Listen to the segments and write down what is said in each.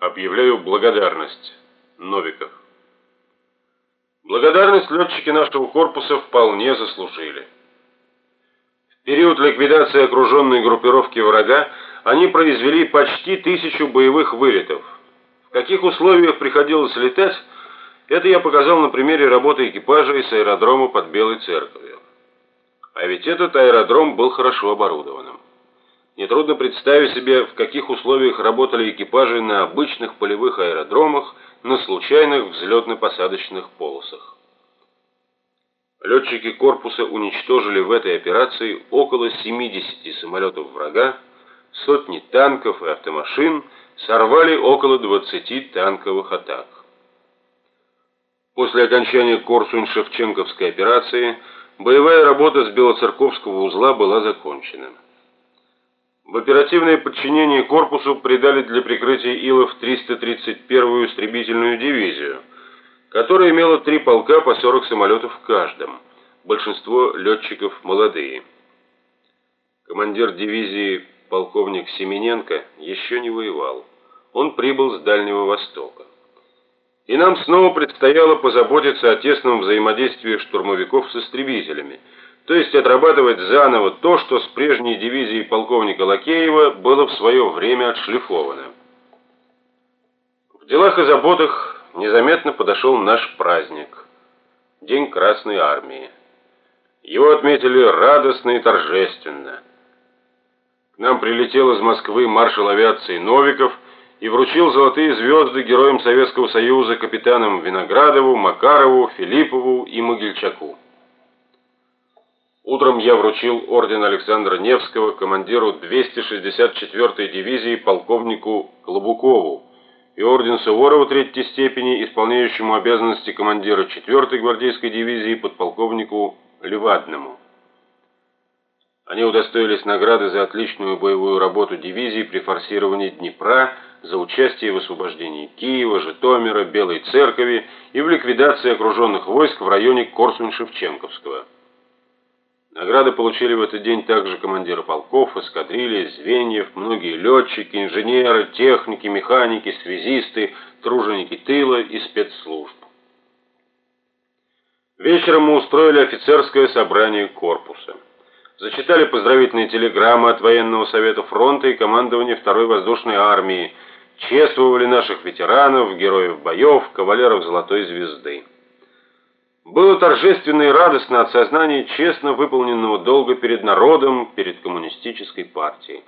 Объявляю благодарность. Новиков. Благодарность летчики нашего корпуса вполне заслужили. В период ликвидации окруженной группировки врага они произвели почти тысячу боевых вылетов. В каких условиях приходилось летать, это я показал на примере работы экипажа из аэродрома под Белой Церковью. А ведь этот аэродром был хорошо оборудованным. Нетрудно представить себе, в каких условиях работали экипажи на обычных полевых аэродромах, на случайных взлетно-посадочных полосах. Летчики корпуса уничтожили в этой операции около 70 самолетов врага, сотни танков и автомашин, сорвали около 20 танковых атак. После окончания Корсунь-Шевченковской операции боевая работа с Белоцерковского узла была закончена. В оперативное подчинение корпусу придали для прикрытия Илов 331-ю истребительную дивизию, которая имела три полка по 40 самолетов в каждом. Большинство летчиков молодые. Командир дивизии полковник Семененко еще не воевал. Он прибыл с Дальнего Востока. И нам снова предстояло позаботиться о тесном взаимодействии штурмовиков с истребителями – то есть отрабатывать заново то, что с прежней дивизией полковника Лакеева было в свое время отшлифовано. В делах и заботах незаметно подошел наш праздник День Красной армии. Его отметили радостно и торжественно. К нам прилетел из Москвы маршал авиации Новиков и вручил золотые звезды героям Советского Союза капитанам Виноградову, Макарову, Филиппову и Могильчаку. Утром я вручил орден Александра Невского командиру 264-й дивизии полковнику Клобукову и орден Суворова третьей степени исполняющему обязанности командира 4-й гвардейской дивизии подполковнику Левадному. Они удостоились награды за отличную боевую работу дивизии при форсировании Днепра, за участие в освобождении Киева, Житомира, Белой Церкови и в ликвидации окруженных войск в районе Корсунь-Шевченковского. Награды получили в этот день также командиры полков, эскадрилий, звеньев, многие летчики, инженеры, техники, механики, связисты, труженики тыла и спецслужб. Вечером мы устроили офицерское собрание корпуса. Зачитали поздравительные телеграммы от военного совета фронта и командования второй воздушной армии, чествовали наших ветеранов, героев боев, кавалеров Золотой звезды. Было торжественно и радостно от сознания честно выполненного долга перед народом, перед коммунистической партией.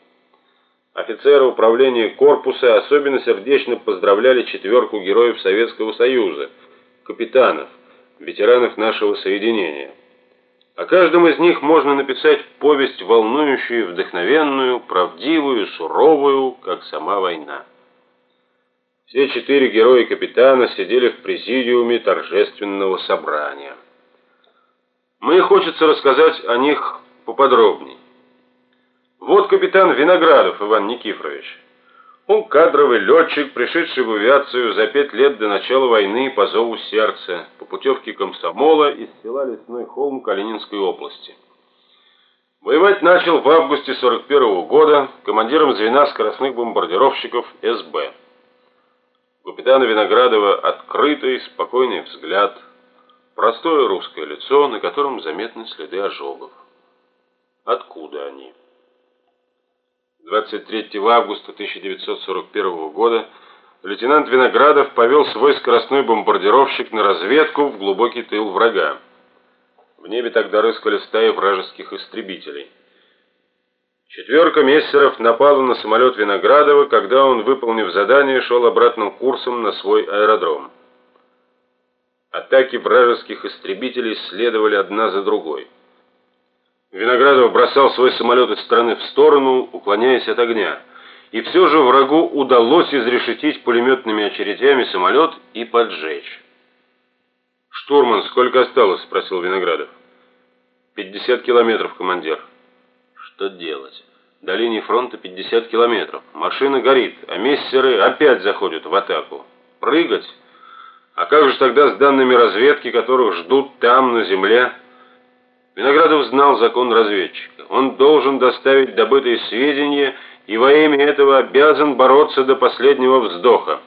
Офицеры управления корпуса особенно сердечно поздравляли четверку героев Советского Союза, капитанов, ветеранов нашего соединения. О каждом из них можно написать повесть волнующую, вдохновенную, правдивую, суровую, как сама война. Все четыре героя-капитана сидели в президиуме торжественного собрания. Мне хочется рассказать о них поподробней. Вот капитан Виноградов Иван Никифорович. Он кадровый летчик, пришедший в авиацию за пять лет до начала войны по зову сердца, по путевке комсомола из села Лесной холм Калининской области. Воевать начал в августе 41 -го года командиром звена скоростных бомбардировщиков СБ. У капитана Виноградова открытый, спокойный взгляд, простое русское лицо, на котором заметны следы ожогов. Откуда они? 23 августа 1941 года лейтенант Виноградов повел свой скоростной бомбардировщик на разведку в глубокий тыл врага. В небе тогда рыскали стаи вражеских истребителей. Четверка мессеров напала на самолет Виноградова, когда он, выполнив задание, шел обратным курсом на свой аэродром. Атаки вражеских истребителей следовали одна за другой. Виноградов бросал свой самолет из стороны в сторону, уклоняясь от огня. И все же врагу удалось изрешетить пулеметными очередями самолет и поджечь. «Штурман, сколько осталось?» – спросил Виноградов. «Пятьдесят километров, командир». Что делать? До линии фронта 50 километров. Машина горит, а мессеры опять заходят в атаку. Прыгать? А как же тогда с данными разведки, которых ждут там, на земле? Виноградов знал закон разведчика. Он должен доставить добытые сведения и во имя этого обязан бороться до последнего вздоха.